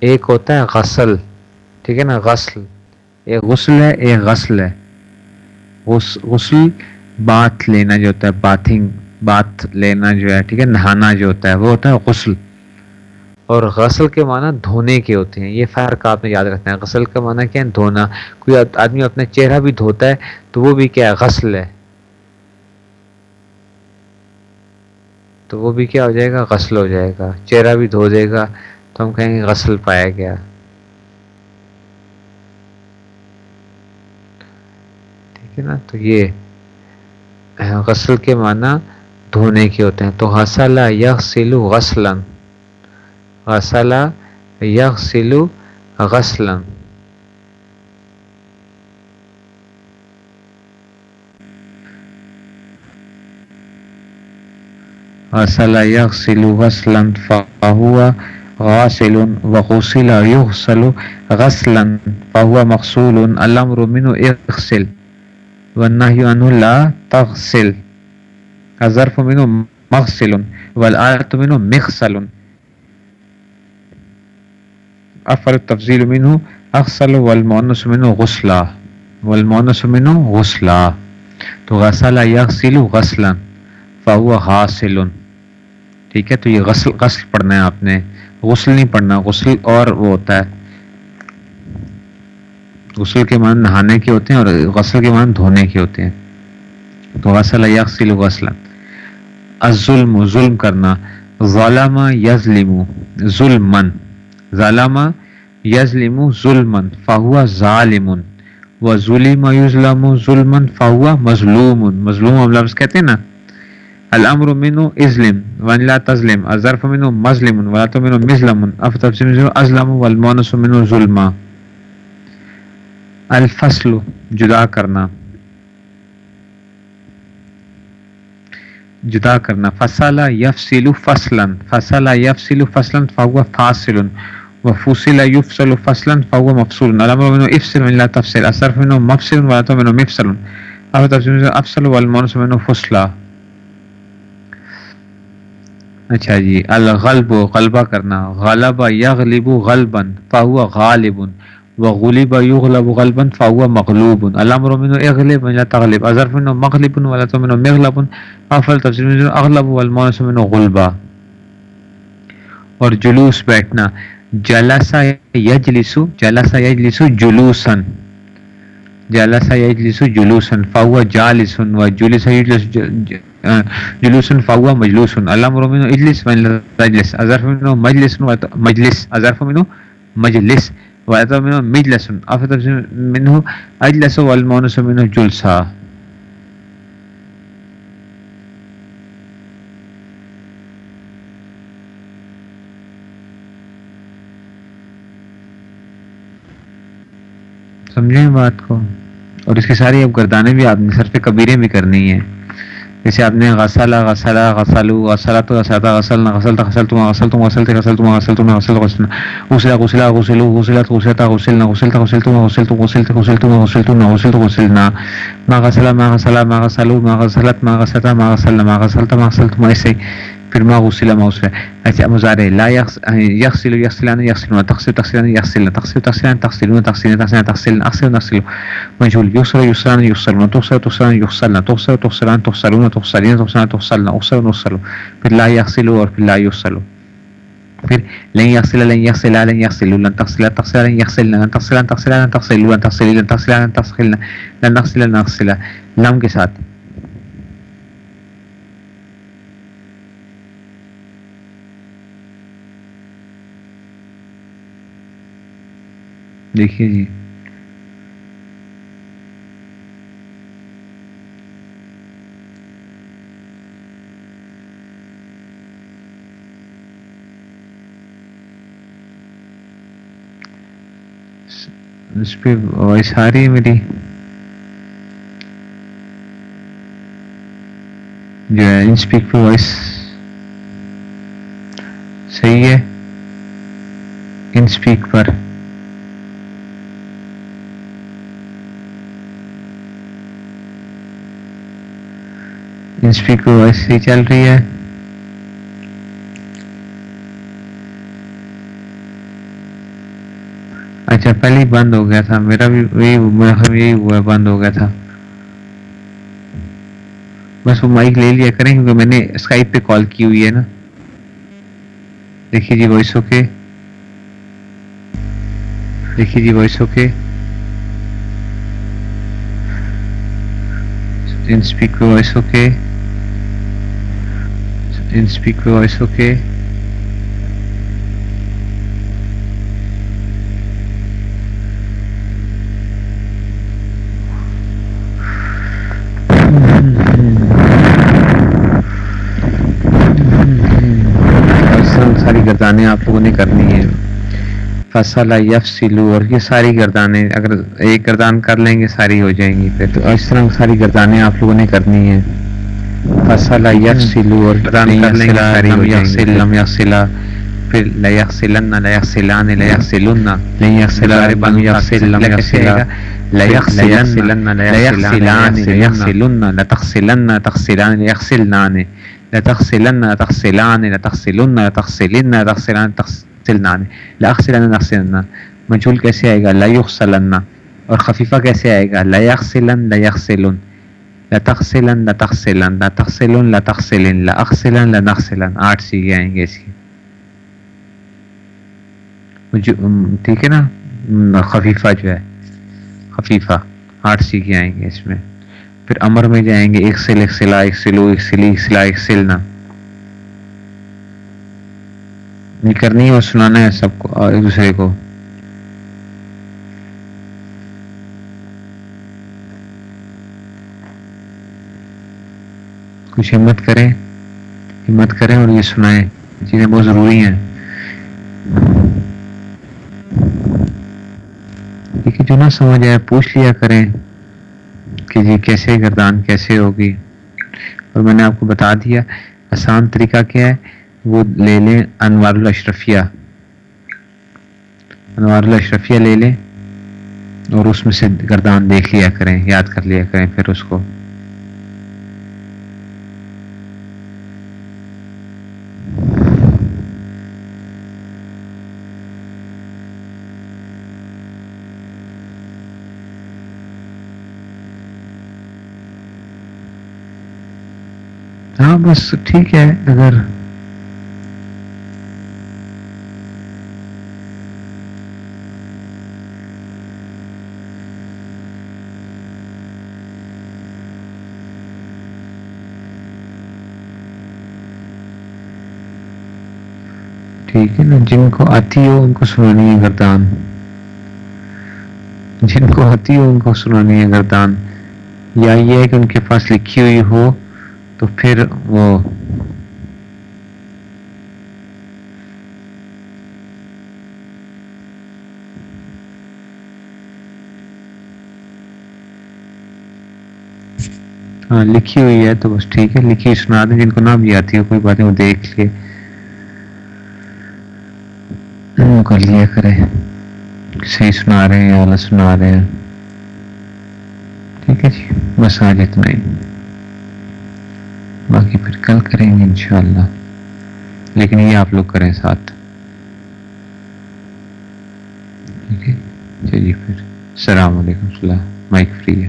ایک ہوتا ہے غسل، ٹھیک ہے نا؟ غسل۔ ایک غسل ہے ایک غسل ہے۔ غسل بات لینا جو ہوتا ہے باتھنگ بات لینا جو ہے، ٹھیک ہے، نہانا جو ہوتا ہے، وہ ہوتا ہے غسل۔ اور غسل کے معنی دھونے کے ہوتے ہیں۔ یہ فرق آپ نے یاد رکھنا ہے۔ غسل کا معنی کیا ہے؟ دھونا۔ کوئی آدمی اپنا چہرہ بھی دھوتا ہے تو وہ بھی کیا ہے؟ غسل ہے۔ تو وہ بھی کیا ہو جائے گا؟ غسل ہو جائے گا۔ چہرہ بھی دھو دے گا۔ تو ہم کہیں گے غسل پایا گیا۔ ٹھیک ہے نا؟ تو یہ غسل کے معنی دھونے کے ہوتے ہیں۔ تو غسل یغ سلو غسلن غسل یغ سلو غسلن غسل يغسل غسلا فهو غاسل وغسل يغسل غسلا، فهو مغسول الامر منه اغسل، والنهي عنه لا تغسل. الظرف منه مغسل والآية منه مغسل. افر التفضيل منه اغسل والمؤنث منه غسلا. والمؤنث منه غسلا. تو غسل يغسل غسلا، فهو غاسل. ٹھیک ہے، تو یہ غسل غسل پڑھنا ہے آپ نے. غسل نہیں پڑھنا، غسل اور وہ ہوتا ہے۔ غسل کے معنی نہانے کے ہوتے ہیں اور غسل کے معنی دھونے کے ہوتے ہیں۔ تو غسل یغسل غسل الظلم، ظلم کرنا۔ ظالم یظلم ظلمن ظالم یظلم ظلمن فهو ظالم۔ و ظلم یظلم ظلمن مظلوم۔ مظلوم ہم لفظ کہتے ہیں نا۔ الامر منو ازلم وان لا تظلم. الظرف منو مظلم، ولا تو منو مظلم. افتفسر منو ازلم والمونس منو ظلم الفصل جدا کرنا. جدا کرنا. فصل یفصل فصلا. فصل یفصل فصلا فهو فاصل. وفصل يفصل فصلا فهو مفصول. الامر منو افصل وان لا تفصل. الصرف منو مفصل ولا تو منو مفصل. افتفسر منو افصل والمونس منو فصلا اچھا جی الغلب غلبہ کرنا، غلب یغلب غلبا فهو غالب وغلب یغلب غلبا فهو مغلوب. الامر من اغلب من تغلب. ظرف من مغلب ولا من مغلب. افل تفسیر من اغلب والمؤنث من غلبا اور جلوس بیٹھنا، جلس یجلس جلس یجلس جلوسا. جلس یجلس جلوسا فهو جالس وجلس یجلس جلوس فهو مجلوس الامر منه اجلس من مجلس. اظرف منه مجلس مجلس اظرف منه مجلس واذا منه مجلس افضل منه اجلس والمونس منه جلسا سمجھیں بات کو؟ اور اس کی ساری اب گردانے بھی آپ نے صرف کبیریں بھی کرنی ہیں۔ جیسے آپ نے غسل غسل غسل غسل تو غسل غسل غسل غسل تم غسل تم غسل غسل غسلنا غسلا غسلا غسلو غسلت غسلتا غسل غسلت غسل غسلتم غسلت غسلتم غسلتم غسل غسل ما غسل ما غسل ما غسل ما غسلت ما غسلتا ما غسل ما غسلت ما غسلتم ایسے پھر ما غسل ما غسل ایسے مضارع لا یغسل یغسلان یغسلون تغسل تغسلان یغسلن تغسل تغسلان تغسلون تغسلن تغسلن تغسلن اغسل نغسل مجهول يغسل يغسلان يغسلون تغسل تغسلان يغسلن تغسل تغسلان تغسلون تغسلين تغسلان تغسلن اغسل نغسل پھر لا یغسل اور پھر لا یغسل پھر لن یغسل لن یغسل لن یغسل لن تغسل تغسل لن یغسل لن تغسل لن تغسل لن تغسل لن تغسل لن تغسل لن تغسل لن نغسل لن نغسل لم کے ساتھ دیکھیے جی۔ اس پہ وائس آ رہی ہے میری۔ جو ہے، ان اسپیک پہ وائس صحیح ہے۔ ان اسپیک پر۔ ان اسپیک پہ وائس چل رہی ہے۔ اچھا پہلے ہی بند ہو گیا تھا۔ میرا بھی یہی یہی ہوا، بند ہو گیا تھا۔ بس وہ مائک لے لیا کریں، کیونکہ میں نے اسکائپ پہ کال کی ہوئی ہے نا۔ دیکھیے جی وائس اوکے دیکھیے جی وائس اوکے ان اسپیک پہ وائس اوکے ان اسپیک پہ ساری گردانیں آپ لوگوں نے کرنی ہے فصل یف سلو اور یہ ساری گردانیں، اگر ایک گردان کر لیں گے، ساری ہو جائیں گی۔ پھر تو اس طرح ساری گردانیں آپ لوگوں نے کرنی ہے اور کر لیں گے ساری ہو جائیں گی لم یغسلا پھر لم یغسل لم یغسلا تغسلان تغسلن تغسلان تغسلنان لاغسلن تغسلن مجهول کیسے آئے گا لا یغسلن اور خفیفہ کیسے آئے گا لا یغسلن لا یغسلن لتغسلن لتغسلن لتغسلن لتغسلن لاغسلن لنغسلن. آٹھ سیگے آئیں گے اس کی۔ ٹھیک ہے نا؟ خفیفہ جو ہے۔ خفیفہ۔ آٹھ سیگے آئیں گے اس میں۔ پھر امر میں جائیں گے۔ ایک سل ایک سلا ایک سلو ایک سلی ایک سلا ایک سلنا یہ کرنی ہے اور سنانا ہے سب کو اور ایک دوسرے کو۔ کچھ ہمت کریں ہمت کریں اور یہ سنائیں، چیزیں بہت ضروری ہیں۔ لیکن جو نہ سمجھ آئے، پوچھ لیا کریں کہ جی کیسے، گردان کیسے ہوگی۔ اور میں نے آپ کو بتا دیا، آسان طریقہ کیا ہے، وہ لے لیں انوار الاشرفیہ۔ انوار الاشرفیہ لے لیں اور اس میں سے گردان دیکھ لیا کریں، یاد کر لیا کریں پھر اس کو۔ ہاں بس ٹھیک ہے، اگر ٹھیک ہے نا، جن کو آتی ہو ان کو سنانی ہے گردان۔ جن کو آتی ہو ان کو سنانی ہے گردان۔ یا یہ ہے کہ ان کے پاس لکھی ہوئی ہو تو پھر وہ ہاں لکھی ہوئی ہے تو بس ٹھیک ہے، لکھی سنا دیں، جن کو نہ بھی آتی ہو، کوئی بات نہیں وہ دیکھ لے۔ کر لیا کرے۔ صحیح سنا رہے ہیں، غلط سنا رہے ہیں۔ ٹھیک ہے جی بس آج اتنا ہی۔ باقی پھر کل کریں گے انشاءاللہ۔ لیکن یہ آپ لوگ کریں ساتھ۔ ٹھیک ہے؟ چلیے پھر۔ السلام علیکم اللہ مائک فری ہے۔